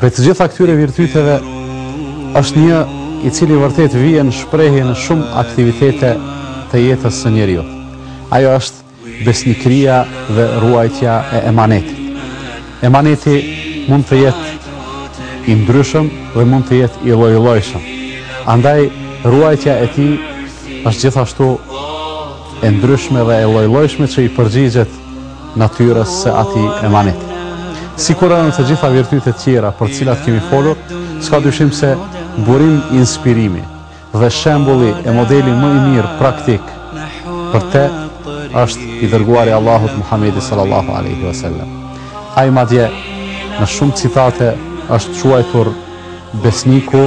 Prej të gjitha këtyre virtyteve është një i cili vërtet vjen në shprehje në shumë aktivitete të jetës së njeriut. Ajo është besnikëria dhe ruajtja e emanetit. Emaneti mund të jetë i ndryshëm dhe mund të jetë i llojllojshëm. Andaj, ruajtja e tij është gjithashtu e ndryshme dhe e llojllojshme që i përgjigjet natyrës së atij emaneti. Sikur edhe në të gjitha virtytet tjera për të cilat kemi folur, s'ka dyshim se burim inspirimi dhe shembulli e modeli më i mirë praktik për te është i dërguari i Allahut Muhammedi sallallahu aleyhi wa sallam. Ai madje në shumë citate është quajtur besniku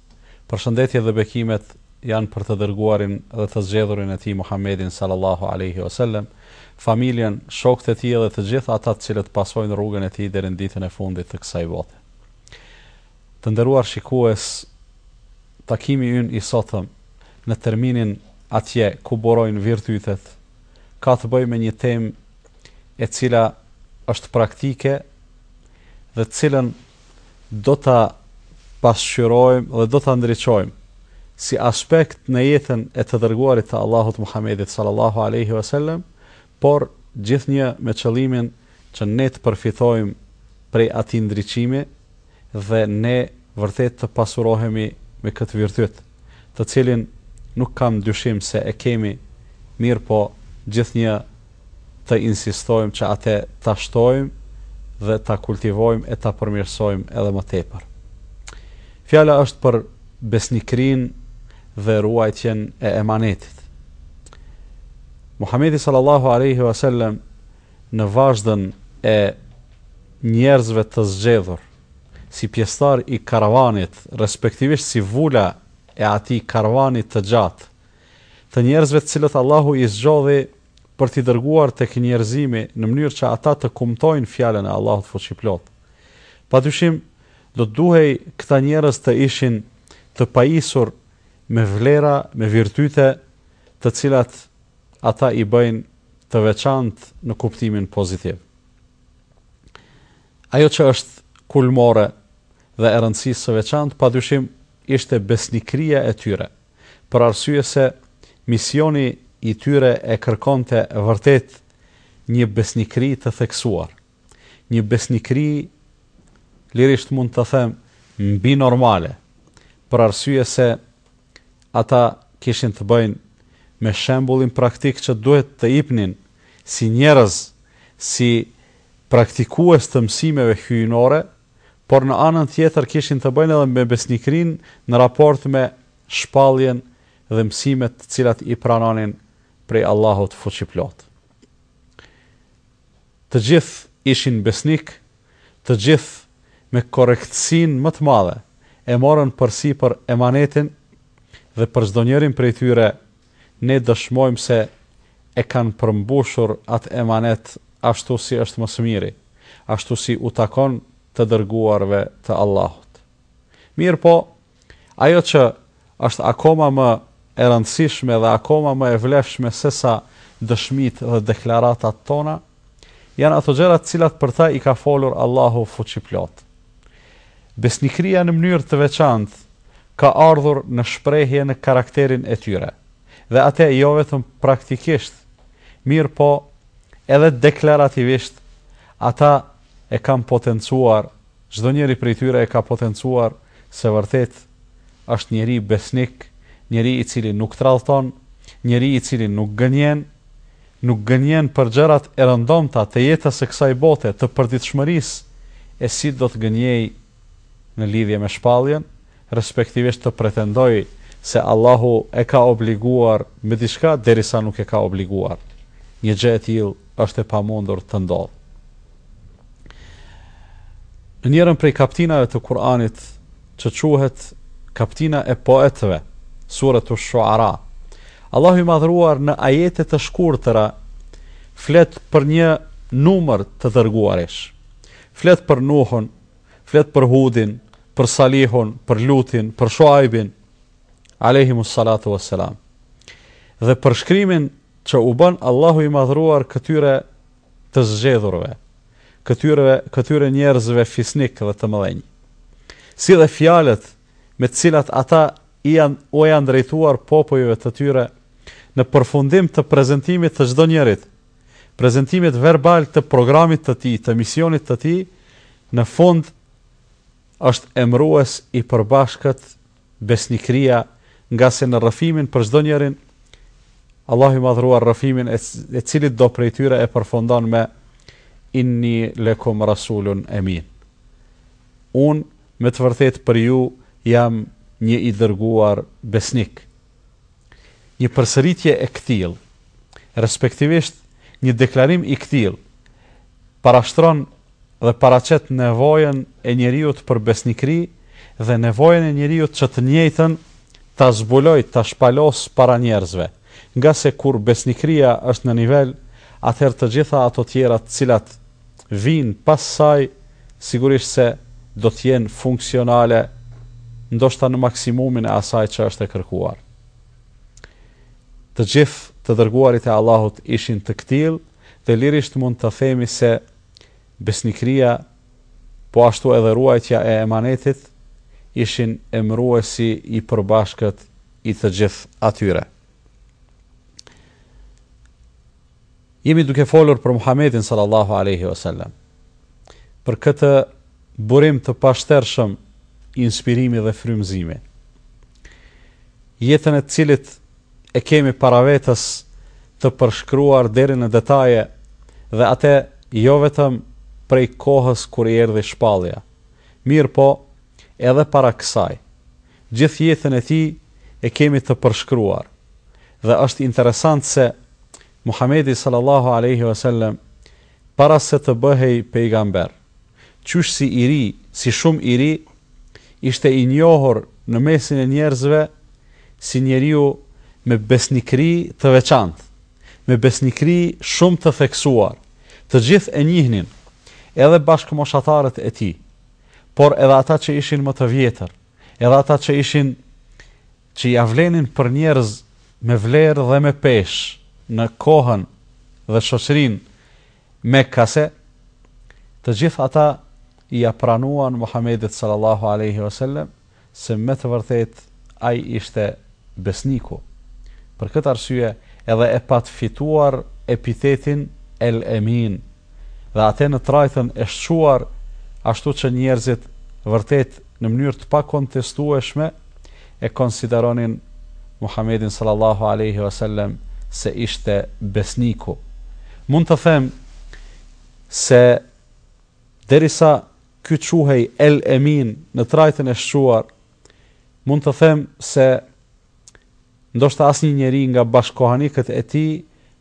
Përshëndetjet dhe bekimet janë për të Dërguarin dhe të Zgjedhurin e Tij Muhammedin sallallahu alejhi we sellem, familjen, shokët e tij dhe të gjithë ata të cilët pasojnë rrugën e tij deri në ditën e fundit të kësaj bote. Të nderuar shikues, takimi ynë i sotëm në terminin Atje ku burojnë virtytet ka të bëjë me një temë e cila është praktike dhe të cilën do ta pasqyrojmë dhe do ta ndriçojmë si aspekt në jetën e të dërguarit të Allahut Muhammedit sallallahu alaihi wasallam, por gjithnjë me qëllimin që ne të përfitojmë prej atij ndriçimi dhe ne vërtet të pasurohemi me këtë virtyt. të cilin nuk kam dyshim se e kemi, mirëpo gjithnjë të insistojmë që atë ta shtojmë dhe ta kultivojmë e ta përmirësojmë edhe më tepër. Fjala është për besnikërinë dhe ruajtjen e emanetit. Muhamedi sallallahu alaihi wasallam në vazhdën e njerëzve të zgjedhur si pjesëtar i karavanit, respektivisht si vula e atij karavanit të gjatë, të njerëzve të cilët Allahu i zgjodhi për t'i dërguar tek njerëzimi në mënyrë që ata të kumtojnë fjalën e Allahut Fuqiplotë. Padyshim, do të duhej këta njerëz të ishin të pajisur me vlera, me virtyte, të cilat ata i bëjnë të veçantë në kuptimin pozitiv. Ajo që është kulmore dhe e rëndësisë së veçantë, padyshim, ishte besnikëria e tyre, për arsye se misioni i tyre e kërkonte vërtet një besnikëri të theksuar, një besnikëri, lirisht mund të them, mbinormale, për arsye se Ata kishin të bëjnë me shembullin praktik që duhet të ipnin si njerëz, si praktikues të mësimeve hyjnore, por në anën tjetër kishin të bëjnë edhe me besnikërinë në raport me shpalljen dhe mësimet të cilat i pranonin prej Allahut Fuqiplotë. Të gjithë ishin besnikë, të gjithë me korrektësinë më të madhe e morën përsipër emanetin dhe për çdonjërin prej tyre ne dëshmojmë se e kanë përmbushur atë emanet ashtu si është më së miri, ashtu si u takon të dërguarve të Allahut. Mirëpo, Ajo që është akoma më e rëndësishme dhe akoma më e vlefshme sesa dëshmitë dhe deklaratat tona, janë ato gjëra të cilat për ta i ka folur Allahu Fuqiplotë. Besnikëria në mënyrë të veçantë ka ardhur në shprehje në karakterin e tyre, dhe atë jo vetëm praktikisht, mirëpo edhe deklarativisht ata e kanë potencuar Çdonjëri prej tyre e ka potencuar se vërtet është njeri besnik, njeri i cili nuk tradhton, njeri i cili nuk gënjen, nuk gënjen për gjërat e rëndomta të jetës së kësaj bote të përditshmërisë e si do të gënjejë në lidhje me shpalljen, respektivisht të pretendojë se Allahu e ka obliguar me diçka derisa nuk e ka obliguar. Një gjë e tillë është e pamundur të ndodhë. Në njërën prej kaptinave të Kur'anit, që quhet kaptina e poetëve, suretu Shuara, Allahu i madhëruar në ajete të shkurtëra, flet për një numër të dërguarish. Flet për Nuhun, flet për Hudin, për Salihun, për Lutin, për Shuaibin, alejhimu salatu vë selam. Dhe përshkrimin që u bën Allahu i madhëruar këtyre të zgjedhurve, këtyre këtyre njerëzve fisnikë dhe të mëdhenj, si dhe fjalët me të cilat ata i janë u janë drejtuar popujve të tyre në përfundim të prezentimit të çdonjërit, prezentimit verbal të programit të tij, të misionit të tij, në fund është emërues i përbashkët besnikëria, ngase në rrëfimin për çdonjërin, Allahu i Madhëruar rrëfimin e cilitdo prej tyre e përfundon me inni lekum rasulun emin. Unë me të vërtetë për ju jam një i dërguar besnik. Një përsëritje e këtillë, respektivisht një deklarim i këtillë, parashtron dhe paraqet nevojën e njeriut për besnikëri dhe nevojën e njeriut që të njëjtën ta zbulojë, ta shpalosë para njerëzve, ngase kur besnikëria është në nivel, atëherë të gjitha ato tjera të cilat, vijnë pas saj sigurisht se do të jenë funksionale ndoshta në maksimumin e asaj që është e kërkuar. Të gjithë të dërguarit e Allahut ishin të këtillë dhe lirisht mund të themi se besnikëria po ashtu edhe ruajtja e emanetit ishin emëruesi i përbashkët i të gjithë atyre. Jemi duke folur për Muhamedin sallallahu alejhi ve sellem. Për këtë burim të pashtershëm inspirimi dhe frymëzimi. Jetën e të cilit e kemi para vetës të përshkruar deri në detaje dhe atë jo vetëm prej kohës kur i erdhi shpallja, mirëpo edhe para kësaj, Gjithë jetën e tij e kemi të përshkruar dhe është interesant se Muhamedi sallallahu alejhi ve selem para se të bëhej pejgamber, qysh si i ri, si shumë i ri, ishte i njohur në mesin e njerëzve si njeriu me besnikëri të veçantë, me besnikëri shumë të theksuar, të gjithë e njihnin, edhe bashkëmoshatarët e tij. por edhe ata që ishin më të vjetër, edhe ata që ishin që ia vlenin për njerëz me vlerë dhe me peshë në kohën dhe shoqërinë mekase, të gjithë ata ia pranuan Muhamedit sallallahu alaihi wasallam se me të vërtetë ai ishte besniku. Për këtë arsye edhe e pat fituar epitetin El Emin dhe atë në trajtën e shquar ashtu që njerëzit vërtet në mënyrë të pakontestueshme e konsideronin Muhamedin sallallahu alejhi ve sellem se ishte besniku. Mund të them se derisa Ky quhej El Emin në trajtën e shquar, mund të them se ndoshta asnjë njeri nga bashkëkohanikët e tij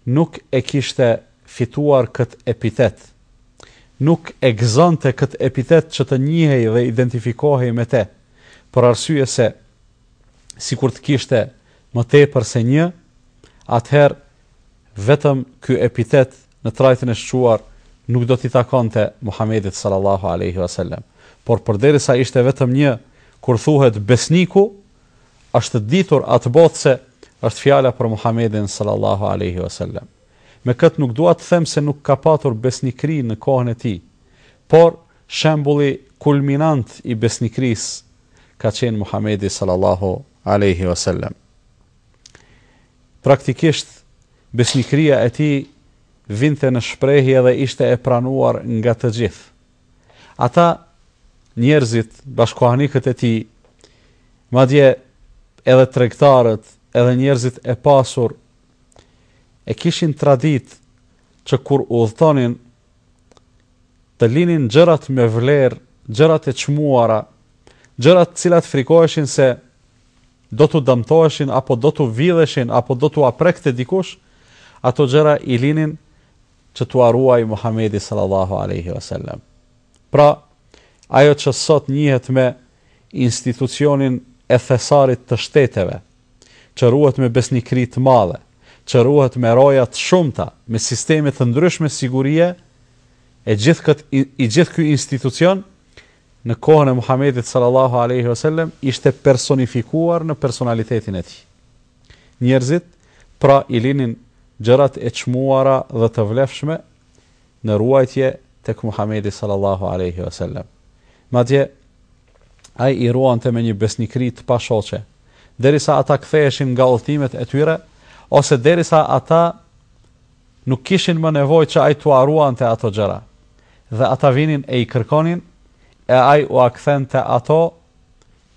nuk e kishte fituar këtë epitet. Nuk e gëzonte këtë epitet që të njihej dhe identifikohej me te, për arsye se sikur të kishte më tepër se një, atëherë vetëm ky epitet në trajtën e shquar nuk do t'i takonte Muhamedit sallallahu alaihi wasallam. Por përderisa ishte vetëm një, kur thuhet besniku, është ditur atë botë se është fjala për Muhamedin sallallahu alaihi wasallam. Me këtë nuk dua të them se nuk ka patur besnikëri në kohën e tij, Por, shembulli kulminant i besnikërisë ka qenë Muhamedi sallallahu alejhi ve sellem. Praktikisht besnikëria e tij vinte në shprehje dhe ishte e pranuar nga të gjithë. Ata njerëzit, bashkohanikët e tij, madje edhe tregtarët, edhe njerëzit e pasur e kishin traditë që kur udhëtonin Të linin gjërat me vlerë, gjërat e çmuara, gjërat cilat frikoheshin se do t'u dëmtoheshin apo do t'u vidheshin apo do t'ua prekte dikush, ato gjëra i linin që t'ua ruajë Muhamedi sallallahu alejhi ve sellem. Pra, ajo që sot njihet me institucionin e thesarit të shteteve, që ruhet me besnikëri të madhe, që ruhet me roja të shumta, me sisteme të ndryshme sigurie, e gjithë këtë, i gjithë ky institucion, në kohën e Muhamedit sallallahu alaihi wasallam ishte personifikuar në personalitetin e tij. Njerëzit pra i linin gjërat e çmuara dhe të vlefshme në ruajtje tek Muhamedi sallallahu alaihi wasallam. Madje Ai i ruante me një besnikëri të pashoqe, derisa ata ktheheshin nga udhëtimet e tyre ose derisa ata nuk kishin më nevojë që ai t'ua ruante ato gjëra. Dhe ata vinin e i kërkonin, e ai ua kthente ato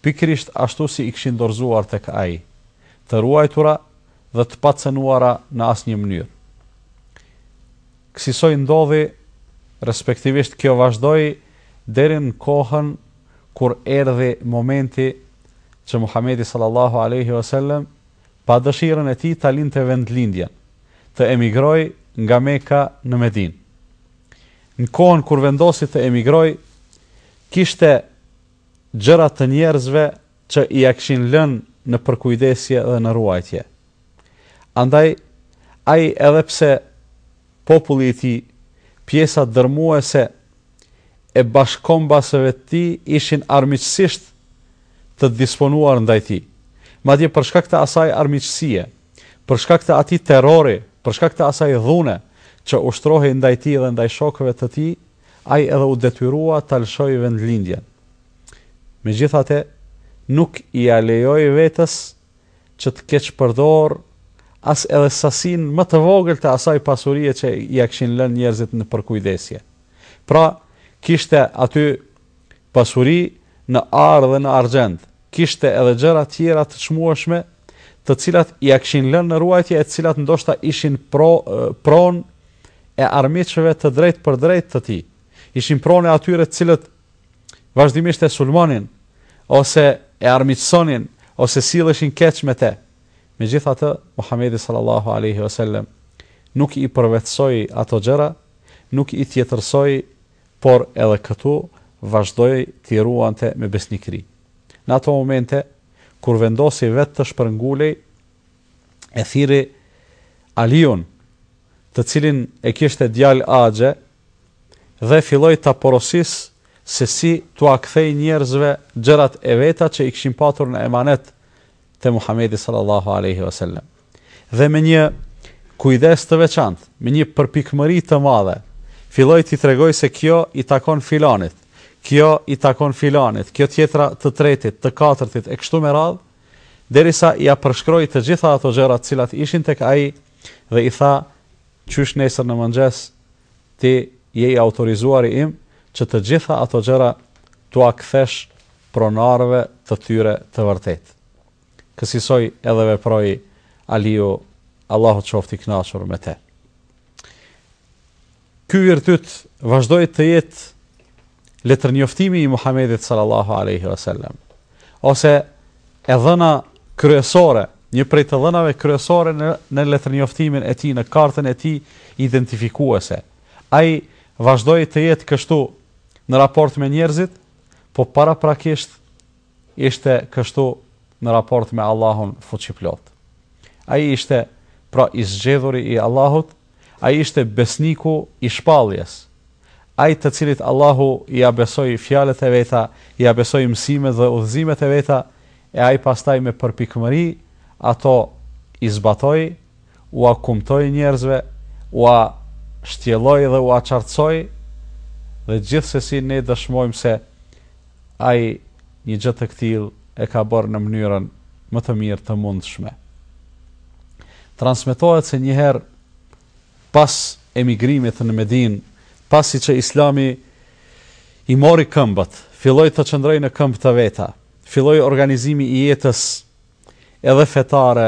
pikërisht ashtu si i kishin dorëzuar tek ai, të ruajtura dhe të pacenuara në asnjë mënyrë. Kësisoj ndodhi, respektivisht kjo vazhdoi Deri në kohën kur erdhi momenti që Muhamedi sallallahu alejhi ve sellem pa dëshirën e tij ta linte vendlindjen, të emigrojë nga Meka në Medinë. Në kohën kur vendosi të emigrojë, kishte gjëra të njerëzve që ia kishin lënë në përkujdesje dhe në ruajtje. Andaj, ai edhe pse populli i tij, pjesa dërrmuese e bashkëkombasëve të tij ishin armiqësisht të disponuar ndaj tij. Madje për shkak të asaj armiqësie, për shkak të atij terrori, për shkak të asaj dhune që ushtrohej ndaj tij dhe ndaj shokëve të tij, ai edhe u detyrua ta lëshojë vendlindjen. Megjithatë, nuk ia lejoi vetes që të keqpërdor as edhe sasinë më të vogël të asaj pasurie që ia kishin lënë njerëzit në përkujdesje. Pra, kishte aty pasuri në ar dhe në argjend, kishte edhe gjëra tjera të çmueshme, të cilat ia kishin lënë në ruajtje e të cilat ndoshta ishin pro, pronë e armiqve të drejtpërdrejtë të tij. Ishin pronë e atyre të cilët vazhdimisht e sulmonin ose e armiqësonin ose silleshin keq me të. Megjithatë, Muhamedi sallallahu alaihi wasallam nuk i përvetësoi ato gjëra, nuk i tjetërsoi, por edhe këtu vazhdoi t'i ruante me besnikëri. Në ato momente, kur vendosi vetë të shpërngulej, e thirri Aliun, të cilin e kishte djalë axhe, dhe filloi ta porosisë se si t'ua kthejë njerëzve gjërat e veta që i kishin patur në emanet te Muhamedi sallallahu alejhi ve sellem. Dhe me një kujdes të veçantë, me një përpikmëri të madhe, filloi t'i tregojë se kjo i takon filanit, kjo i takon filanit, kjo tjetra të tretit, të katërtit e kështu me radhë, derisa ia përshkroi të gjitha ato gjëra të cilat ishin tek ai dhe i tha Qysh nesër në mëngjes ti je i autorizuari im që të gjitha ato gjëra t'ua kthesh pronarëve të tyre të vërtetë. Kësisoj edhe veproi Aliu, Allahu qoftë i kënaqur me të. Ky virtyt vazhdoi të jetë Letërnjoftimi i Muhamedit sallallahu alejhi ve sellem ose e dhëna kryesore, një prej të dhënave kryesore në në letërnjoftimin e tij në kartën e tij identifikuese. Ai vazhdoi të jetë kështu në raport me njerëzit, po paraprakisht Ishte kështu në raport me Allahun Fuqiplotë. Ai ishte, pra, i zgjedhuri i Allahut, ai ishte besniku i shpalljes, ai të cilit Allahu ia besoi fjalët e veta, ia besoi mësimet dhe udhëzimet e veta, e ai pastaj me përpikmëri ato i zbatoi, ua kumtoi njerëzve, ua shtjelloi dhe ua qartësoi dhe gjithsesi ne dëshmojmë se ai një gjë të këtillë e ka bërë në mënyrën më të mirë të mundshme. Transmetohet se njëherë pas emigrimit në Medinë, pasi që Islami i mori këmbët, filloi të qëndrojë në këmbë të veta, filloi organizimi i jetës edhe fetare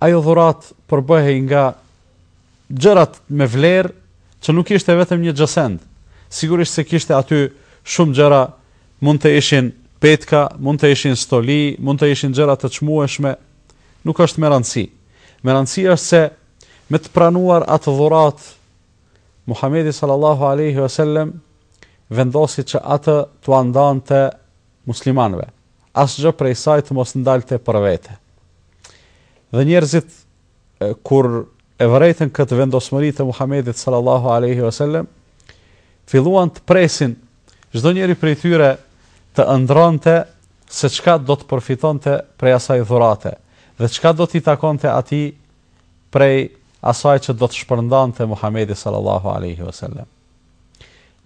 Ajo dhuratë përbëhej nga gjërat me vlerë që nuk ishte vetëm një gjësend. Sigurisht se kishte aty shumë gjëra, mund të ishin petka, mund të ishin stoli, mund të ishin gjëra të çmueshme, nuk është me rëndësi. Me rëndësi është se me të pranuar atë dhuratë, Muhamedi sallallahu alaihi wasallam vendosi që atë t'ua ndante muslimanëve, asgjë prej saj të mos ndalte për vete. Dhe njerëzit kur e vërejtën këtë vendosmëri të Muhamedit sallallahu alaihi wasallam, filluan të presin çdo njeri prej tyre të ëndrronte se çka do të përfitonte prej asaj dhurate dhe çka do t'i takonte atij prej asaj që do të shpërndante Muhamedi sallallahu alaihi wasallam.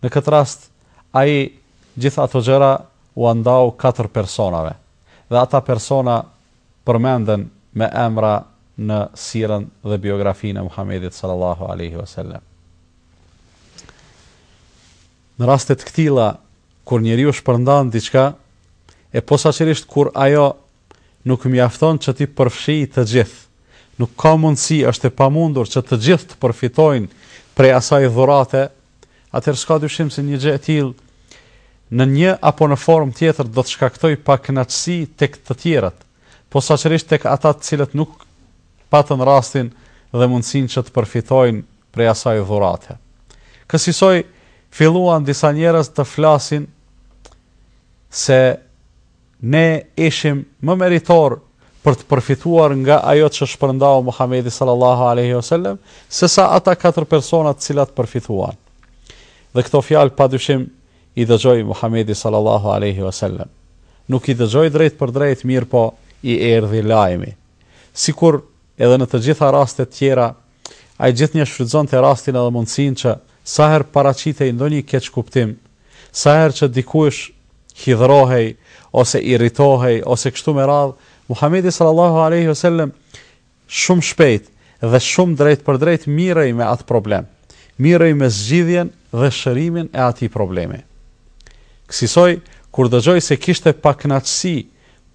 Në këtë rast, ai gjithë ato gjëra ua ndau katër personave, dhe ata persona përmenden me emra në sirën dhe biografinë e Muhamedit sallallahu alejhi ve sellem. Në raste të këtilla, kur njeriu shpërndan diçka, e posaçërisht kur ajo Nuk mjafton që t'i përfshijë të gjithë. Nuk ka mundësi, është e pamundur që të gjithë të përfitojnë prej asaj dhurate, atëherë s'ka dyshim se një gjë e tillë në një apo në formë tjetër do të shkaktojë pakënaqësi tek të tjerët, posaçërisht tek ata të cilët nuk patën rastin dhe mundësinë që të përfitojnë prej asaj dhurate. Kësisoj, filluan disa njerëz të flasin se Ne ishim më meritorë për të përfituar nga ajo që shpërndau Muhamedi sallallahu alejhi ve sellem, sesa ata katër persona të cilat përfituan. Dhe këto fjalë padyshim i dëgjoi Muhamedi sallallahu alejhi ve sellem. Nuk i dëgjoi drejtpërdrejt, mirëpo i erdhi lajmi. Sikur edhe në të gjitha rastet tjera Ai gjithnjë shfrytëzonte rastin edhe mundësinë që sa herë paraqitej ndonjë keqkuptim, sa herë që dikush hidhërohej ose irritohej ose kështu me radhë, Muhamedi sallallahu alejhi ve sellem shumë shpejt dhe shumë drejtpërdrejt mirrej me atë problem, mirrej me zgjidhjen dhe shërimin e atij problemi. Kësisoj, kur dëgjoi se kishte pakënaqësi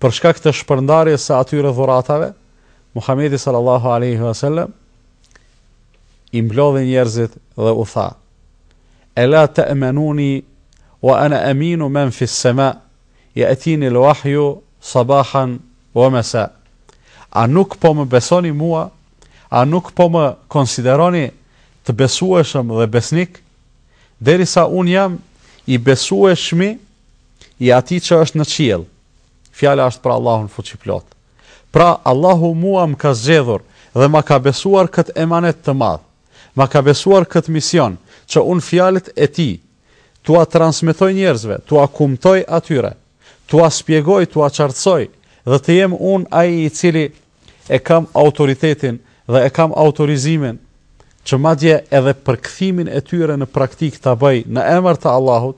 për shkak të shpërndarjes së atyre dhuratave, Muhamedi sallallahu alaihi wasallam i mblodhi njerëzit dhe u tha: "Ela ta'manuni wa ana aminu man fi as-sama, ya'tini al-wahyu sabahan wa masa." A nuk po më besoni mua? A nuk po më konsideroni të besueshëm dhe besnik? Derisa unë jam i besueshmi i atij që është në qiell. Fjala është për Allahun fuqiplotë. Pra, Allahu mua më ka zgjedhur dhe ma ka besuar këtë emanet të madh. Ma ka besuar këtë mision, që unë fjalët e Tij, t'ua transmetoj njerëzve, t'ua kumtoj atyre, t'ua spjegoj, t'ua qartësoj dhe të jem unë ai i cili e kam autoritetin dhe e kam autorizimin që madje edhe përkthimin e tyre në praktikë ta bëj në emër të Allahut,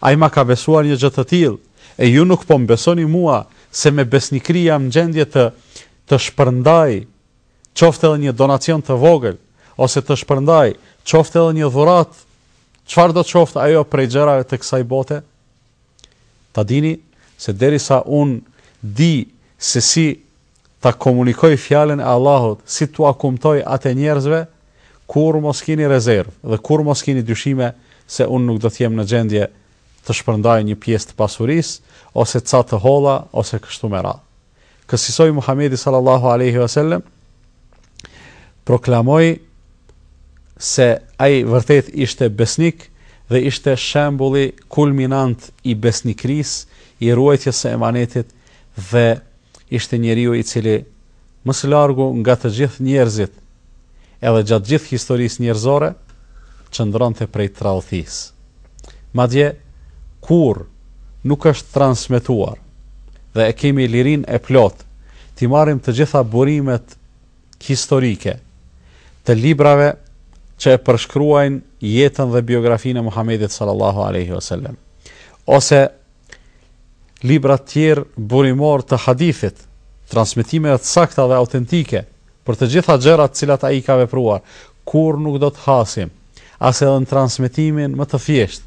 Ai ma ka besuar një gjë të tillë, e ju nuk po më besoni mua, se me besnikëri jam gjendje të të shpërndaj, qoftë edhe një donacion të vogël, ose të shpërndaj, qoftë edhe një dhuratë, çfarëdo qoftë ajo prej gjërave të kësaj bote? Ta dini se derisa unë di se si Ta komunikoj fjalën e Allahut, si t'ua kumtoj atë njerëzve, Kurrë mos kini rezervë dhe kurrë mos kini dyshime se unë nuk do të jem në gjendje të shpërndaj një pjesë të pasurisë, ose ca të holla, ose kështu me radhë. Kësisoj Muhamedi sallallahu alejhi ve sellem proklamoi se ai vërtet ishte besnik dhe ishte shembulli kulminant i besnikërisë, i ruajtjes së emanetit dhe Ishte njeriu i cili më së largu nga të gjithë njerëzit edhe gjatë gjithë historisë njerëzore qëndronte prej tradhtisë. Madje kurrë nuk është transmetuar dhe e kemi lirinë e plotë t'i marrim të gjitha burimet historike të librave që e përshkruajnë jetën dhe biografinë e Muhamedit sallallahu alaihi wasallam ose Libra të tjerë burimorë të hadithit, transmetimeve të sakta dhe autentike për të gjitha gjërat të cilat ai ka vepruar, kurrë nuk do të hasim, as edhe në transmetimin më të thjeshtë,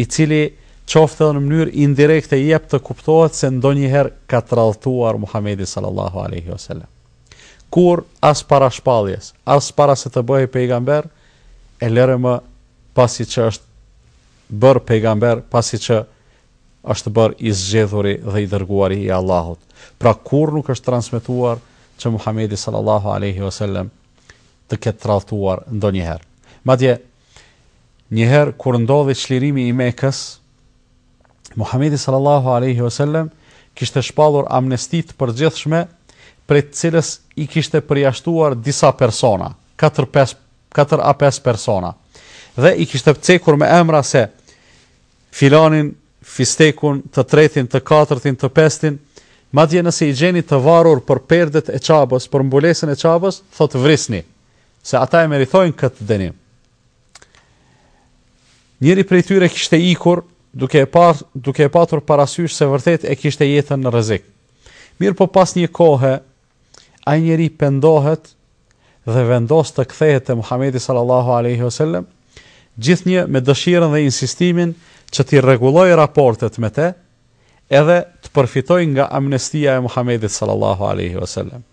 i cili qoftë edhe në mënyrë indirekte jep të kuptohet se ndonjëherë ka tradhtuar Muhamedi sallallahu alaihi wasallam. Kurrë as para shpalljes, as para se të bëhej pejgamber, e lëre më pasi që është bërë pejgamber pasi që është bërë i zgjedhuri dhe i dërguari i Allahut. Pra kurrë nuk është transmetuar që Muhamedi sallallahu alaihi wasallam të ketë tradhtuar ndonjëherë. Madje njëherë kur ndodhi çlirimi i Mekës, Muhamedi sallallahu alaihi wasallam kishte shpallur amnesti të përgjithshme prej të cilës i kishte përjashtuar disa persona, 4-5 katër a pesë persona. Dhe i kishte cekur me emra se filanin, fistekun, të tretin, të katërtin, të pestin, madje nëse i gjeni të varur për perdet e Qabës, për mbulesën e qabës, thotë vrisni, se ata e meritojnë këtë dënim. Njëri prej tyre kishte ikur, duke e, par, duke e patur parasysh se vërtetë e kishte jetën në rrezik. Mirëpo pas një kohe, Ai njeri pendohet dhe vendos të kthehet te Muhamedi sallallahu alaihi wasallam, gjithnjë me dëshirën dhe insistimin që t'i rregullojë raportet me të, edhe të përfitojë nga amnestia e Muhamedit sallallahu alaihi wasallam.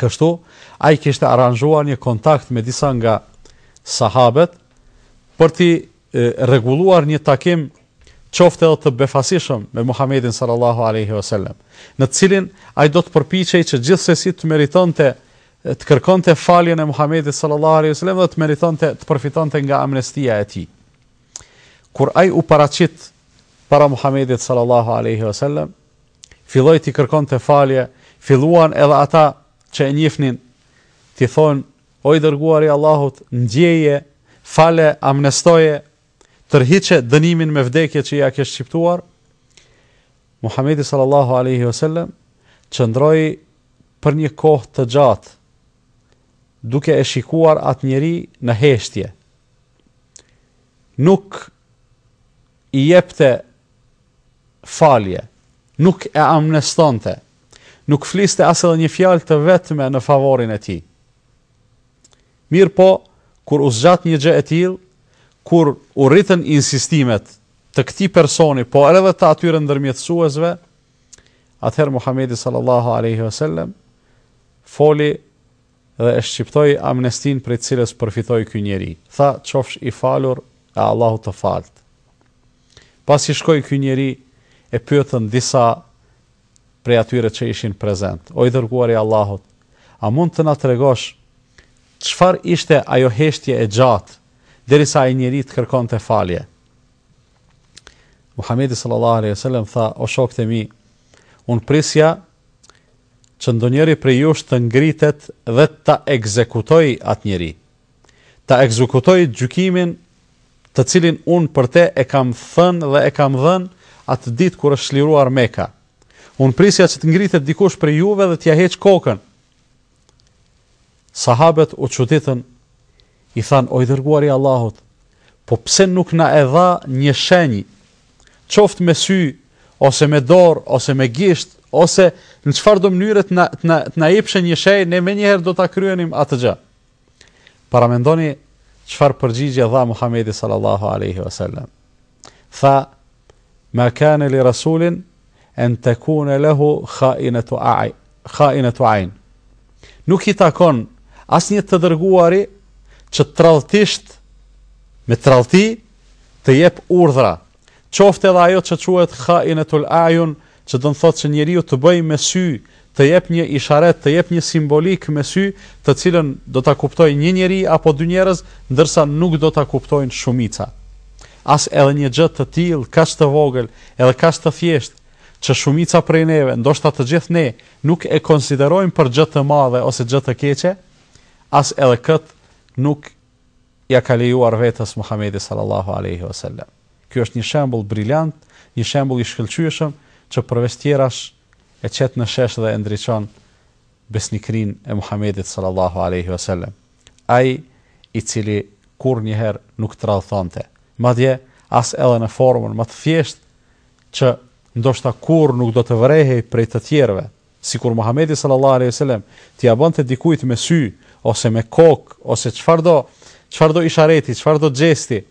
Kështu, ai kishte aranzhuar një kontakt me disa nga sahabët për t'i rregulluar një takim qoftë edhe të befasishëm me Muhamedin sallallahu alaihi wasallam, në të cilin ai do të përpiqej që gjithsesi të meritonte të kërkonte faljen e Muhamedit sallallahu alaihi wasallam dhe të meritonte të përfitonte nga amnestia e tij. Kur ai u paraqit para Muhamedit sallallahu alaihi wasallam, filloi të kërkonte falje, filluan edhe ata që e njihnin t'i thonë O i Dërguari i Allahut, ndjeje, fale, amnestoje, tërhiqe dënimin me vdekje që ia ke shqiptuar. Muhamedi sallallahu alaihi wasallam qëndroi për një kohë të gjatë duke e shikuar atë njeri në heshtje. Nuk i jepte falje, nuk e amnestonte, nuk fliste as edhe një fjalë të vetme në favorin e tij. Mirëpo, kur u zgjat një gjë e tillë, kur u rritën insistimet të këtij personi, po edhe të atyre ndërmjetësuesve, atëherë Muhamedi sallallahu alaihi wasallam foli Dhe e shqiptoi amnestinë prej të cilës përfitoi ky njeri. Tha, Qofsh i falur e Allahu të faltë. Pasi shkoi ky njeri, e pyetën disa prej atyre që ishin prezent, O i Dërguari i Allahut, a mund të na tregosh çfarë ishte ajo heshtje e gjatë derisa ai njeri të kërkonte falje? Muhamedi sallallahu alaihi wasallam tha, O shokët e mi, unë prisja Që ndonjëri prej jush të ngritet dhe ta ekzekutojë atë njeri. Ta ekzekutojë gjykimin të cilin unë për te e kam thënë dhe e kam dhënë atë ditë kur është çliruar Meka. Unë prisja që të ngritet dikush prej juve dhe t'ia heqë kokën. Sahabet u çuditën, i thanë, O i dërguari i Allahut, po pse nuk na e dha një shenjë, qoftë me sy, ose me dorë, ose me gisht, ose në çfarëdo mënyre të na të na të na jepshe një shenjë, ne menjëherë do ta kryenim atë gjë. Paramendoni çfarë përgjigje dha Muhamedi sallallahu alaihi wasallam. tha, Ma kane li rasulin en te kune lehu khainatu ain. Nuk i takon asnjë të dërguari që tradhëtisht me tradhëti të jep urdhra, qoftë edhe ajo që quhet khainatul ajun që do të thotë që njeriu të bëjë me sy, të jep një isharet, të jep një simbolikë me sy, të cilën do ta kuptojë një njeri apo dy njerëz, ndërsa nuk do ta kuptojnë shumica. As edhe një gjë të tillë, kaq të vogël, edhe kaq të thjeshtë, që shumica prej neve, ndoshta të gjithë ne, nuk e konsiderojmë për gjë të madhe ose gjë të keqe, as edhe kët nuk ia ka lejuar vetes Muhamedi sallallahu alaihi wasallam. Ky është një shembull briljant, një shembull i shkëlqyeshëm që përveç tjerash e qet në shesh dhe e ndriçon besnikërinë e Muhamedit sallallahu alejhi ve selem, ai i cili kurrnjëherë nuk tradhëtonte, madje as edhe në formën më të thjeshtë që ndoshta kurrë nuk do të vërehej prej të tjerëve, Sikur Muhamedi sallallahu alejhi ve selem t'ia bënte dikujt me sy ose me kokë ose çfarëdo çfarëdo ishareti, çfarëdo gjesti,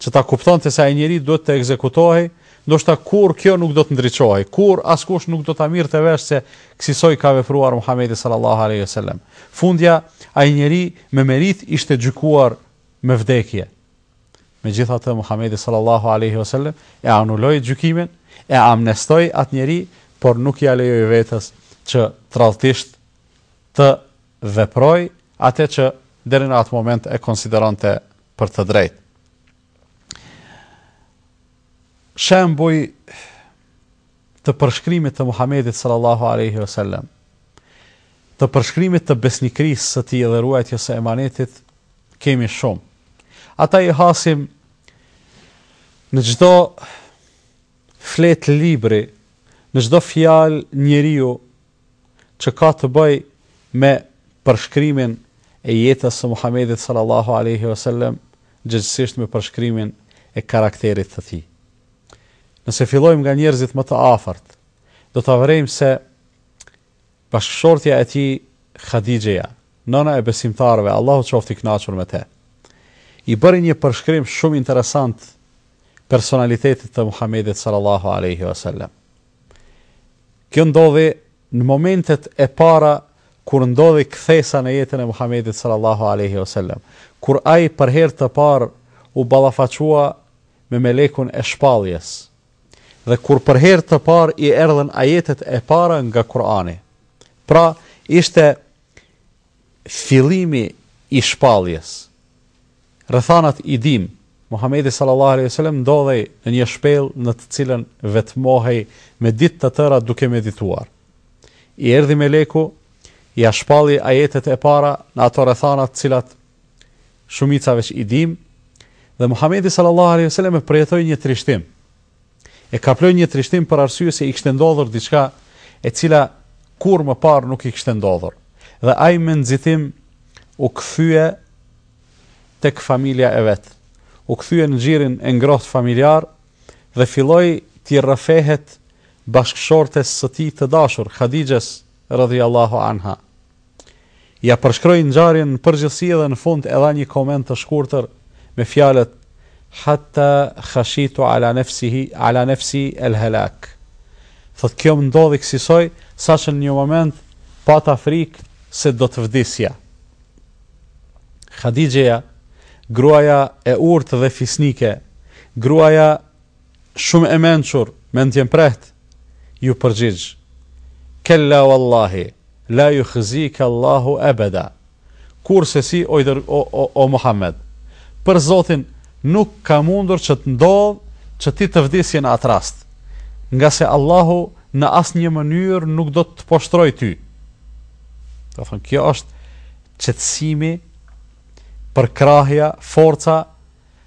që ta kuptonte se ai njeri duhet të ekzekutohej, ndoshta kurrë kjo nuk do të ndriçohej, kurrë askush nuk do ta mirrte vesh se kësisoj ka vepruar Muhamedi sallallahu alejhi ve selem. Fundja, ai njeri me meritë ishte gjykuar me vdekje. Megjithatë Muhamedi sallallahu alejhi ve sellem e anuloi gjykimin, e amnistoi atë njeri, por nuk ia lejoi vetes që tradhtisht të veprojë atë që deri në atë moment e konsideronte për të drejtë. Shembuj të përshkrimit të Muhamedit sallallahu alejhi ve sellem, të përshkrimit të besnikërisë së tij dhe ruajtjes së emanetit kemi shumë. Ata i hasim në çdo fletë libri, në çdo fjalë njeriu që ka të bëjë me përshkrimin e jetës së Muhamedit sallallahu alejhi ve sellem, gjegjësisht me përshkrimin e karakterit të tij. Nëse fillojmë nga njerëzit më të afërt, do ta vërejmë se bashkëshortja e tij Hadixheja, nëna e besimtarëve, Allahu qoftë i kënaqur me të, i bëri një përshkrim shumë interesant personalitetit të Muhamedit sallallahu alaihi wasallam. Kjo ndodhi në momentet e para kur ndodhi kthesa në jetën e Muhamedit sallallahu alejhi ve selem, kur ai për herë të parë u ballafaqua me melekun e shpalljes dhe kur për herë të parë i erdhën ajetet e para nga Kur'ani. Pra, ishte Fillimi i shpalljes. Rrethanat i dimë, Muhamedi sallallahu alejhi ve sellem ndodhej në një shpellë në të cilën vetmohej me ditë të tëra duke medituar. I erdhi meleku, ia shpalli ajetet e para në ato rrethana të cilat shumica veç i dimë, dhe Muhamedi sallallahu alejhi ve sellem e përjetoi një trishtim. E kaploi një trishtim për arsye se i kishte ndodhur diçka e cila kurrë më parë nuk i kishte ndodhur dhe ai me nxitim u kthye tek familja e vet. U kthye në gjirin e ngrohtë familjar dhe filloi t'i rrëfehet bashkëshortes së tij të dashur, Hadixhes radhiyallahu anha. Ia përshkroi ngjarjen në përgjithësi dhe në fund e dha një koment të shkurtër me fjalët Hatta khashitu ala nefsihi ala nefsi el helak. Thotë kjo më ndodhi kësisoj sa që në një moment pata frikë se do të vdisja. Hadixheja, gruaja e urtë dhe fisnike, gruaja Shumë e mençur, mendjeprehtë, iu përgjigj, Kella wallahi, la yukhzika Allahu ebeda, Kurrsesi o, o, o, o Muhammed, për Zotin nuk ka mundur që të ndodhë që ti të vdisje në atë rast, ngase Allahu në asnjë mënyrë nuk do të të poshtrojë ty. Do të thotë kjo është qetësimi, përkrahja, forca,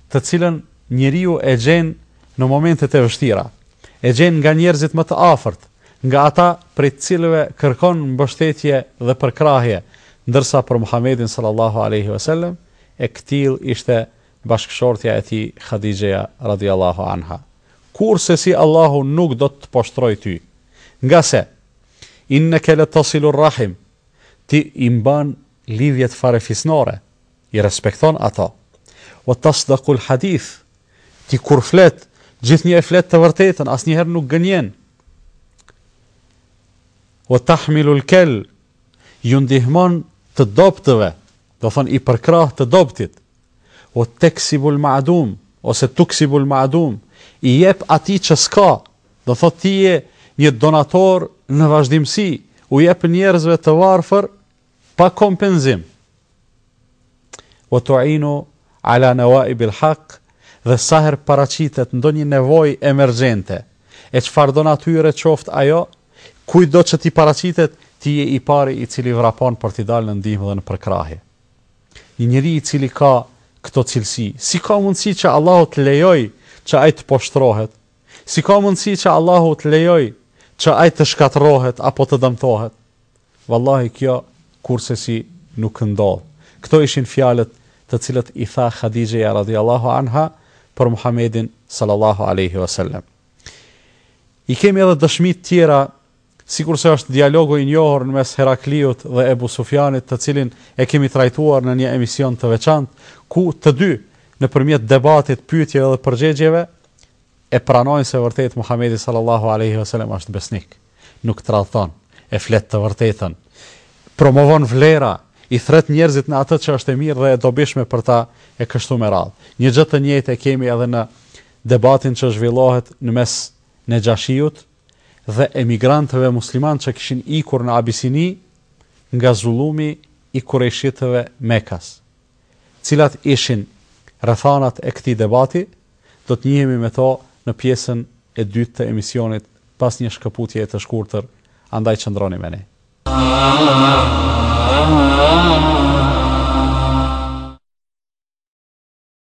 të cilën njeriu e gjen në momentet e vështira, e gjen nga njerëzit më të afërt, nga ata prej të cilëve kërkon mbështetje dhe përkrahje, ndërsa për Muhamedin sallallahu alejhi ve selem e këtillë ishte bashkëshortja e tij Hadixheja radijallahu anha. Kurrsesi Allahu nuk do të poshtrojë ty. Ngase, Inneke le tasilur rahim, ti i mban lidhjet farefisnore. I respekton ato. Wa tasdaqul hadith, ti kur flet, gjithnjë e flet të vërtetën, asnjëherë nuk gënjen. Wa tahmilul kel, ju ndihmon të dobëtëve, domethënë i përkrah të dobëtit. Wa taksibul ma'dum, ose tuksibul ma'dum, i jep atij që s'ka, domethënë ti je një donator në vazhdimësi, u jep njerëzve të varfër pa kompenzim wa tu'inu ala nawaib al haq dhe sa herë paraqitet ndonjë nevojë emergjente e çfarëdo natyre qoftë ajo kujtdo që t'i paraqitet ti je i pari i cili vrapon për t'i dalë në ndihmë dhe në përkrahje një njeri i cili ka këto cilësi si ka mundësi që Allahu të lejojë që ai të poshtërohet si ka mundësi që Allahu të lejojë që ai të shkatërrohet apo të dëmtohet Vallahi kjo kurrsesi nuk ndodh. Këto ishin fjalët të cilat i tha Hadixheja radhijallâhu anha për Muhammedin sallallâhu alejhi ve sellem. I kemi edhe dëshmi të tjera sikurse është dialogu i njohur në mes Herakliut dhe Ebu Sufjanit, të cilin e kemi trajtuar në një emision të veçantë, ku të dy nëpërmjet debatit, pyetjeve dhe përgjegjeve E pranojnë se vërtet Muhamedi sallallahu alejhi ve selem është besnik, nuk tradhton, e flet të vërtetën, promovon vlera, i thret njerëzit në atë që është e mirë dhe e dobishme për ta e kështu me radhë. Një gjë të njëjtë e kemi edhe në debatin që zhvillohet në mes Nexhashiut dhe emigrantëve muslimanë që kishin ikur në Abisini nga zullumi i kurejshitëve mekas. Cilat ishin rrethanat e këtij debati, do të njihemi me to në pjesën e dytë të emisionit pas një shkëputjeje të shkurtër, andaj qëndroni me ne.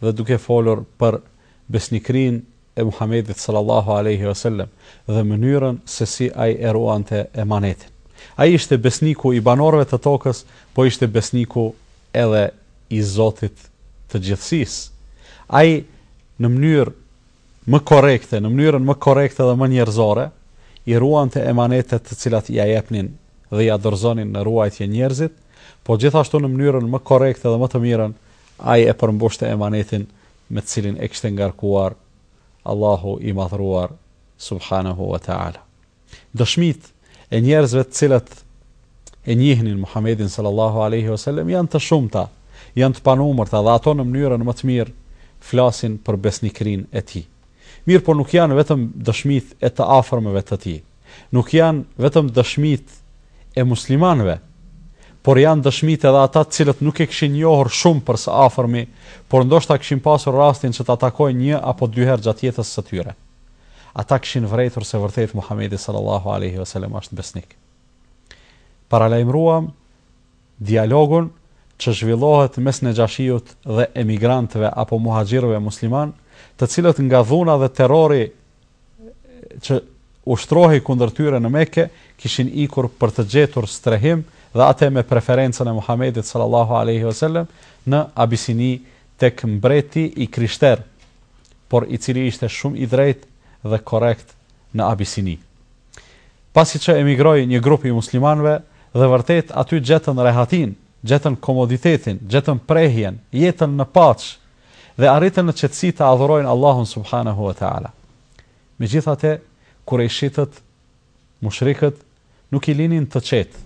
dhe duke folur për besnikërinë e Muhamedit sallallahu alejhi ve sellem dhe mënyrën se si ai e ruante emanetin. Ai ishte besniku i banorëve të tokës, po ishte besniku edhe i Zotit të gjithësisë. Ai në mënyrë më korrekte, në mënyrën më korrekte dhe më njerëzore, i ruante emanetet të cilat ia jepnin dhe ia dorëzonin në ruajtje njerëzit, po gjithashtu në mënyrën më korrekte dhe më të mirën Ai e përmbushte emanetin me të cilin e kishte ngarkuar Allahu i Madhëruar subhanehu wa ta'ala. Dëshmitë e njerëzve të cilët e njihnin Muhammedin sallallahu alaihi wasallam janë të shumta, janë të panumërta dhe ato në mënyrën më të mirë flasin për besnikërinë e tij. Mirëpo nuk janë vetëm dëshmitë e të afërmëve të tij. nuk janë vetëm dëshmitë e muslimanëve, por janë dëshmitë edhe ata të cilët nuk e kishin njohur shumë për së afërmi, por ndoshta kishin pasur rastin që ta takojnë një apo dy herë gjatë jetës së tyre. Ata kishin vërejtur se vërtet Muhamedi sallallahu alaihi wasallam është besnik. Paralajmëruam dialogun që zhvillohet mes Nexhashiut dhe emigrantëve apo muhaxhirëve muslimanë, të cilët nga dhuna dhe terrori që ushtrohej kundër tyre në Mekë, kishin ikur për të gjetur strehim dhe atë me preferencën e Muhamedit sallallahu alaihi wasallam në Abisini tek mbreti i krishterë, por i cili ishte shumë i drejtë dhe korrekt në Abisini. Pasi që emigroi një grup i muslimanëve dhe vërtet aty gjetën rehatinë, gjetën komoditetin, gjetën prehjen, jetën në paqe, dhe arritën në qetësi të adhurojnë Allahun subhanehu ve teala. Megjithatë, kurejshitët, mushrikët, nuk i linin të qetë,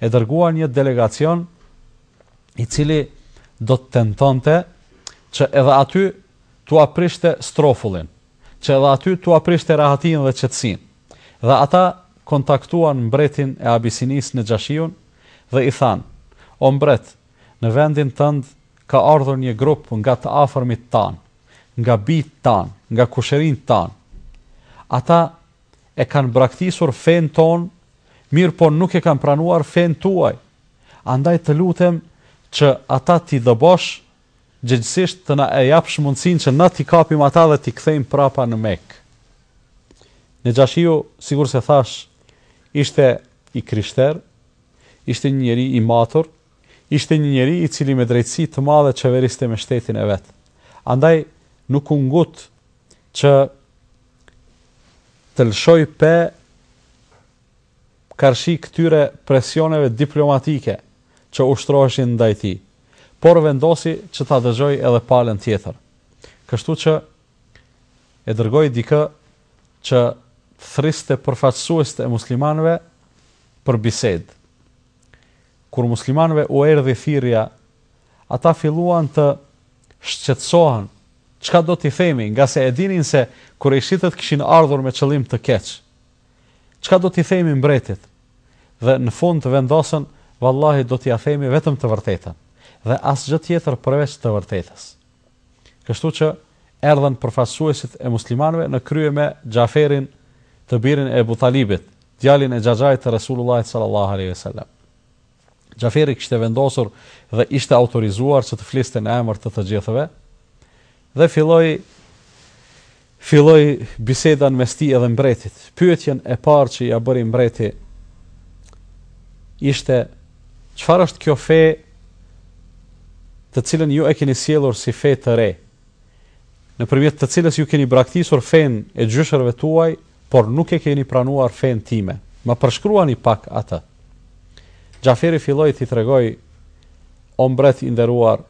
e dërguan një delegacion i cili do të tentonte që edhe aty t'ua prishte strofullin, që edhe aty t'ua prishte rahatinë dhe qetësinë. Dhe ata kontaktuan mbretin e Abisinisë Nexhashiun dhe i thanë, o mbret, në vendin tënd Ka ardhur një grup nga të afërmit tanë, nga bijtë tanë, nga kushërinjtë tanë. Ata e kanë braktisur fenë tonë, mirëpo nuk e kanë pranuar fenë tuaj. Andaj të lutem që ata t'i dëbosh, gjegjësisht të na e japsh mundësinë që na t'i kapim ata dhe t'i kthejmë prapa në Mekë. Nexhashiu, sikurse thashë, ishte i krishterë, ishte një njeri i matur, Ishte një njeri i cili me drejtësi të madhe qeveriste me shtetin e vet. Andaj nuk u ngut që të lëshojë pe karshi këtyre presioneve diplomatike që ushtroheshin ndaj tij, por vendosi që ta dëgjojë edhe palën tjetër. Kështu që e dërgoi dikë që të thriste përfaqësuesit e muslimanëve për bisedë. Kur muslimanëve u erdhi thirrja, ata filluan të shqetësohen, Çka do t'i themi, ngase e dinin se kurejshitët kishin ardhur me qëllim të keq? Çka do t'i themi mbretit? Dhe në fund vendosën, Vallahi do t'ia themi vetëm të vërtetën, dhe asgjë tjetër përveç të vërtetës. Kështu që erdhën përfaqësuesit e muslimanëve në krye me Xhaferin, të birin e Ebu Talibit, djalin e xhaxhait të Resulullahit sallallahu alejhi ve sellem. Xhaferi kishte vendosur dhe ishte autorizuar që të fliste në emër të të gjithëve dhe filloi Filloi bisedën mes tij edhe mbretit. Pyetjen e parë që ja bëri mbreti ishte çfarë është kjo fe të cilën ju e keni sjellur si fe të re, nëpërmjet të cilës ju keni braktisur fenë e gjyshërve tuaj, por nuk e keni pranuar fenë time. Ma përshkruani pak atë. Xhaferi filloi t'i tregojë o mbret i nderuar,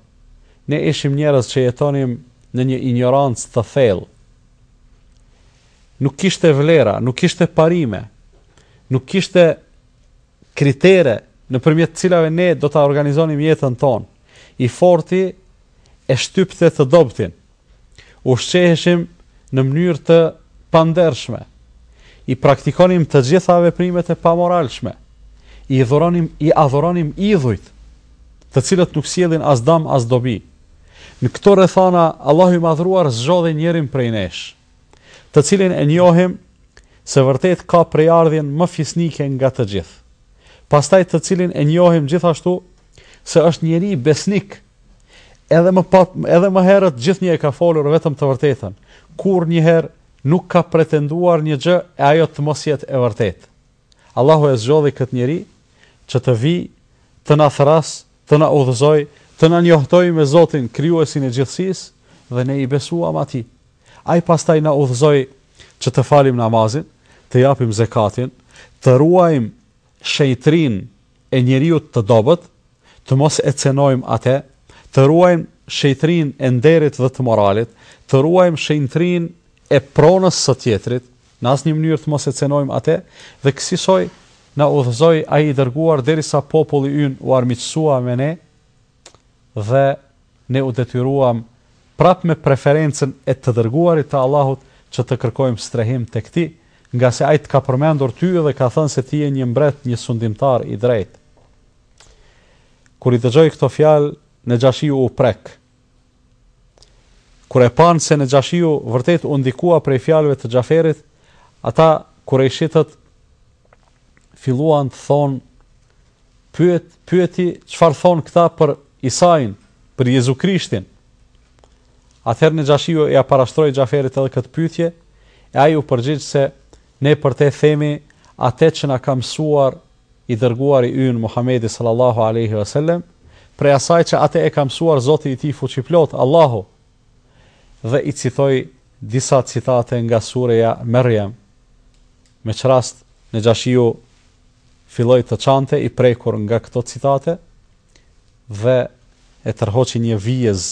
Ne ishim njerëz që jetonim në një injorancë të thellë. Nuk kishte vlera, nuk kishte parime, nuk kishte kritere nëpërmjet të cilave ne do ta organizonim jetën tonë. I forti e shtypte të dobtin. Ushqeheshim në mënyrë të pandershme, i praktikonim të gjitha veprimet e pamoralshme, i dhuronim, i adhuronim idhujt, të cilët nuk sjellin as dam as dobi. Në këto rrethana, Allahu i Madhëruar zgjodhi njërin prej nesh, të cilin e njohim se vërtet ka prejardhjen më fisnike nga të gjithë, pastaj të cilin e njohim gjithashtu se është njeri besnik. Edhe më pat, edhe më herët gjithnjë e ka folur vetëm të vërtetën. Kurrnjëherë nuk ka pretenduar një gjë e ajo të mos jetë e vërtetë. Allahu e zgjodhi këtë njeri që të vijë, të na thrras, të na udhëzojë, të na njoftojë me Zotin, krijuesin e gjithësisë dhe ne i besuam atij. Ai pastaj na udhëzoi që të falim namazin, të japim zekatin, të ruajmë shenjtërinë e njeriut të dobët, të mos e cenojmë ate, të ruajmë shenjtërinë e nderit dhe të moralit, të ruajmë shenjtërinë e pronës së tjetrit, në asnjë mënyrë të mos e cenojmë ate, dhe kësisoj na udhëzoi ai i Dërguar derisa populli ynë u armiqësua me ne, dhe ne u detyruam prap me preferencën e të Dërguarit të Allahut që të kërkojmë strehim tek ti, ngase ai të ka përmendur ty dhe ka thënë se ti je një mbret, një sundimtar i drejtë. Kur i dëgjoi këto fjalë, Nexhashiu u prek. Kur e panë se Nexhashiu vërtet u ndikua prej fjalëve të Xhaferit, ata kurejshitët, filluan të thonë pyet pyeti çfarë thonë këta për Isain, për Jezu Krishtin. Atëherë Nexhashiu ia parashtroi Xhaferit edhe këtë pytje, e ai u përgjigj se ne për te themi atë që na ka msuar i Dërguari ynë Muhammedi sallallahu aleyhi ve sellem, prej asaj që atë e ka msuar Zoti i tij Fuqiplotë, Allahu, dhe i citoi disa citate nga sureja Merjem, me ç'rast Nexhashiu filloi të qante i prekur nga këto citate dhe e tërhoqi një vijëz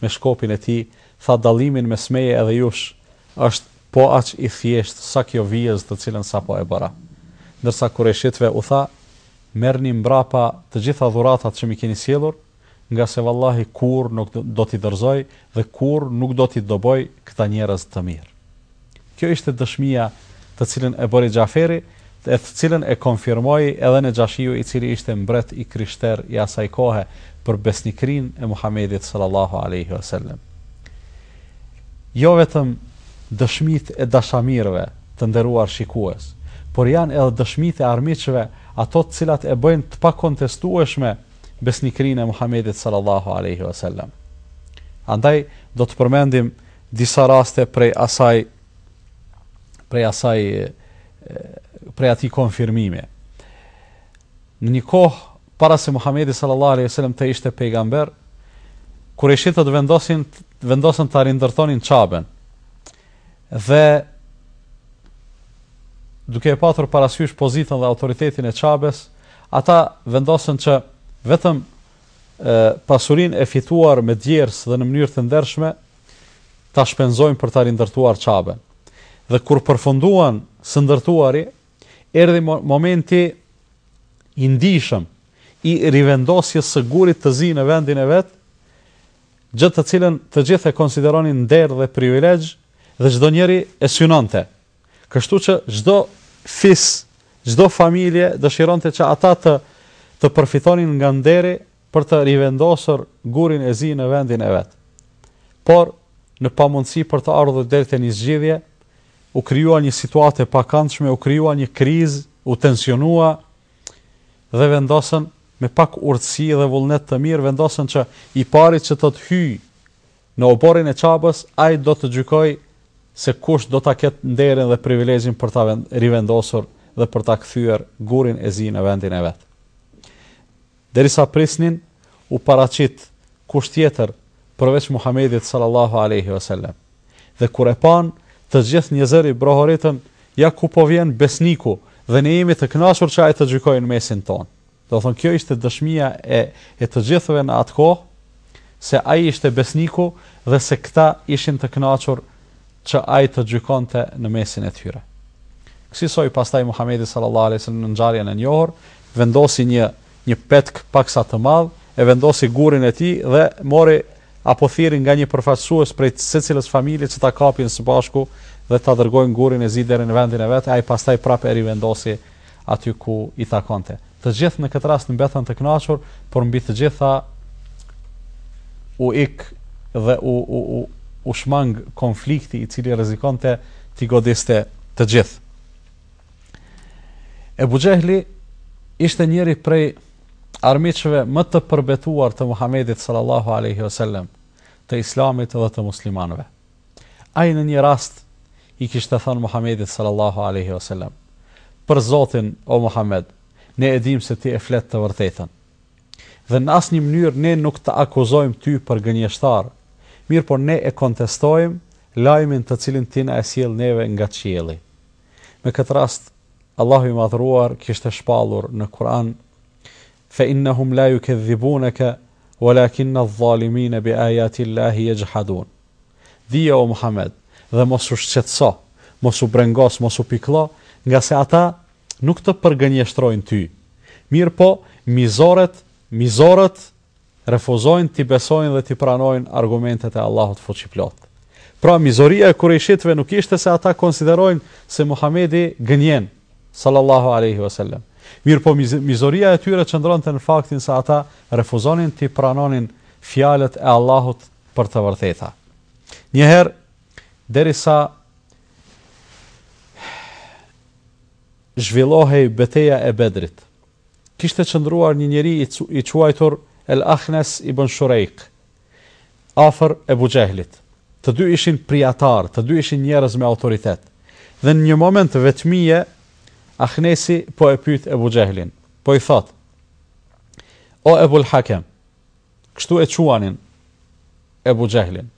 me shkopin e tij, tha dallimin mes meje edhe jush është po aq i thjeshtë sa kjo vijëz të cilën sapo e bëra. Ndërsa Kurejshitëve u tha, Merrni mbrapa të gjitha dhuratat që m'i keni sjellur, nga se vallahi kurrë nuk do t'i dorëzoj dhe kurrë nuk do t'i dëboj këta njerëz të mirë. Kjo ishte dëshmia të cilën e bëri Xhaferi e të cilën e konfirmoi edhe Nexhashiu i cili ishte mbret i krishterë i asaj kohe për besnikërinë e Muhamedit sallallahu alejhi ve sellem. Jo vetëm dëshmitë e dashamirëve, të nderuar shikues, por janë edhe dëshmitë e armiqëve, ato të cilat e bëjnë të pakontestueshme besnikërinë e Muhamedit sallallahu alejhi ve sellem. Andaj do të përmendim disa raste prej asaj prej asaj prej atij konfirmimi. Në një kohë para se Muhamedi sallallahu alejhi ve sellem të ishte pejgamber, kurejshitët vendosin vendosën ta rindërtonin Qaben. Dhe duke e patur parasysh pozitën dhe autoritetin e Qabes, ata vendosën që vetëm pasurinë e fituar me djersë dhe në mënyrë të ndershme ta shpenzojnë për ta rindërtuar Qaben. Dhe kur përfunduan së ndërtuari, erdhi momenti i ndjeshëm i rivendosjes së gurit të zi në vendin e vet, gjë të cilën të gjithë e konsideronin nder dhe privilegj dhe çdo njeri e synonte. Kështu që çdo fis, çdo familje dëshironte që ata të të përfitonin nga nderi për të rivendosur gurin e zi në vendin e vet. Por në pamundësi për të ardhur deri te një zgjidhje, u krijua një situatë e pakëndshme, u krijua një krizë, u tensionua Dhe vendosën, me pak urtësi dhe vullnet të mirë, vendosën që i pari që do të hyjë në oborrin e Qabës, ai do të gjykojë se kush do ta ketë nderin dhe privilegjin për ta rivendosur dhe për ta kthyer gurin e zi në vendin e vet. Derisa prisnin, u paraqit kush tjetër përveç Muhamedit sallallahu alejhi ve sellem. Dhe kur e panë, të gjithë njëzëri brohoritën, Ja ku po vjen besniku dhe ne jemi të kënaqur që ai të gjykojë në mesin tonë. Domethënë kjo ishte dëshmia e e të gjithëve në atë kohë, se ai ishte besniku dhe se këta ishin të kënaqur që ai të gjykonte në mesin e tyre. Kësisoj pastaj Muhamedi sallallahu alejhi wasallam në ngjarjen e njohur vendosi një një petk paksa të madh, e vendosi gurin e tij dhe mori apo thirri nga një përfaqësues prej secilës familje që ta kapin së bashku dhe ta dërgojnë gurin e zi deri në vendin e vet, ai pastaj prapë e rivendosi aty ku i takonte. Të gjithë në këtë rast mbetën të kënaqur, por mbi të gjitha u ik dhe u u u u shmang konflikti i cili rrezikonte t'i godiste të gjithë. Ebu Xhehli ishte njëri prej armiqëve më të përbetuar të Muhamedit sallallahu alaihi wasallam, të Islamit dhe të muslimanëve. Ai në një rast i kishte thënë Muhamedit sallallahu alejhi wasallam, Për Zotin, o Muhamed, ne e dimë se ti e flet të vërtetën. Dhe në asnjë mënyrë ne nuk të akuzojmë ty për gënjeshtar, mirëpo ne e kontestojmë lajmin të cilin ti na e sjell neve nga qielli. Me këtë rast Allahu i Madhëruar kishte shpallur në Kur'an fa innahum la yukadhibunaka walakin adh-dhalimin bi ayati Allahi yajhadun. Dije o Muhamed, dhe mos u shqetëso, mos u brengos, mos u pikëllo, ngase ata nuk të përgënjeshtrojnë ty. Mirëpo, mizorët, mizorët, refuzojnë t'i besojnë dhe t'i pranojnë argumentet e Allahut Fuqiplotë. Pra, mizoria e kurejshitëve nuk ishte se ata konsiderojnë se Muhamedi gënjen, sallallahu alejhi ve sellem. Mirëpo, mizoria e tyre qëndronte në faktin se ata refuzonin t'i pranonin fjalët e Allahut për të vërteta. Njëherë, derisa zhvillohej beteja e Bedrit, kishte qëndruar një njeri i quajtur El Ahnes ibn Shurejk, afër Ebu Xhehlit. Të dy ishin prijatarë, të dy ishin njerëz me autoritet. Dhe në një moment vetmie, Ahnesi po e pyt Ebu Xhehlin. Po i thotë, o Ebul Hakem, Kështu e quanin Ebu Xhehlin.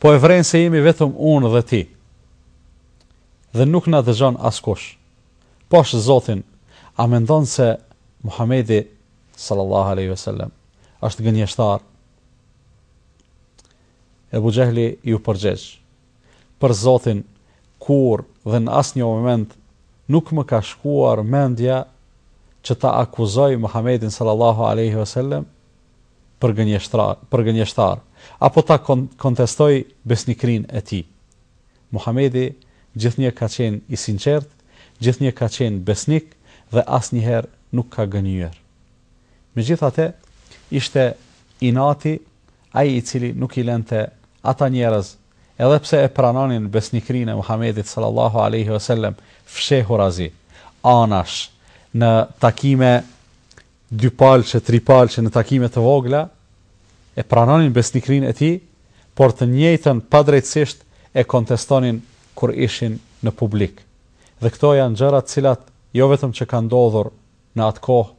Po e vëren se jemi vetëm unë dhe ti. Dhe nuk na dëgjon askush. Pashë Zotin, a mendon se Muhamedi sallallahu aleyhi ve sellem është gënjeshtar. Ebu Xhehli iu përgjegj. Për Zotin, kurrë dhe në asnjë moment nuk më ka shkuar mendja që ta akuzoj Muhamedin sallallahu alejhi ve sellem për gënjeshtrar, për gënjeshtar, apo ta kontestoj besnikërinë e tij. Muhamedi gjithnjë ka qenë i sinqertë, gjithnjë ka qenë besnik dhe asnjëherë nuk ka gënjyer. Megjithatë, ishte inati Ai i cili nuk i lente ata njerëz, edhe pse e pranonin besnikërinë e Muhamedit sallallahu alejhi ve sellem fshehurazi, anash, në takime dypalshe, tripalshe, në takime të vogla, e pranonin besnikërinë e tij, por të njëjtën padrejtësisht e kontestonin kur ishin në publik. Dhe këto janë gjëra të cilat jo vetëm që kanë ndodhur në atë kohë,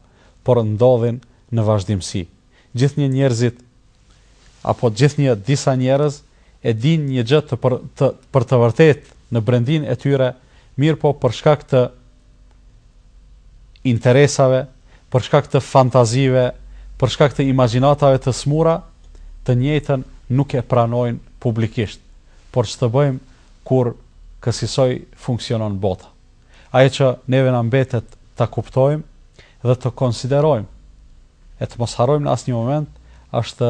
por ndodhin në vazhdimësi. Gjithnjë njerëzit apo gjithnjë disa njerëz e dinë një gjë të për të për të vërtetë në brendinë e tyre, mirëpo për shkak të interesave, për shkak të fantazive, për shkak të imagjinatave të smura, të njëjtën nuk e pranojnë publikisht. Por ç'të bëjmë kur kësisoj funksionon bota. Ajo që neve na mbetet ta kuptojmë dhe të konsiderojmë e të mos harrojmë në asnjë moment është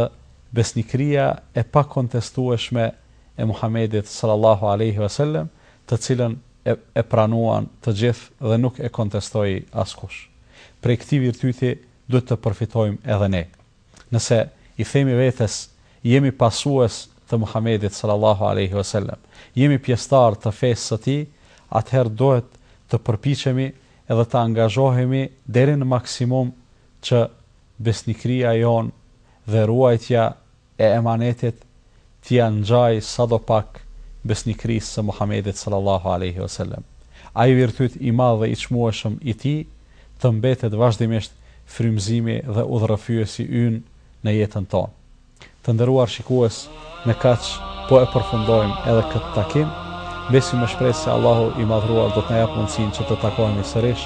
besnikëria e pakontestueshme e Muhamedit sallallahu alejhi ve sellem, të cilën e, e pranuan të gjithë dhe nuk e kontestoi askush. Prej këtij virtyti duhet të përfitojmë edhe ne. Nëse i themi vetes jemi pasues të Muhamedit sallallahu alejhi ve selem, jemi pjesëtarë të fesë së tij, atëherë duhet të përpiqemi dhe të angazhohemi deri në maksimum që besnikëria jonë dhe ruajtja e emanetit t'ia ngjajë sadopak besnikërisë së Muhamedit sallallahu alejhi ve selem. Ai virtyt i madh dhe i çmueshëm i tij të mbetet vazhdimisht frymëzimi dhe udhërrëfyesi ynë në jetën tonë. Të nderuar shikues, me kaq po e përfundojmë edhe këtë takim. Mbesim me shpresë se Allahu i Madhëruar do të na japë mundësinë që të takohemi sërish.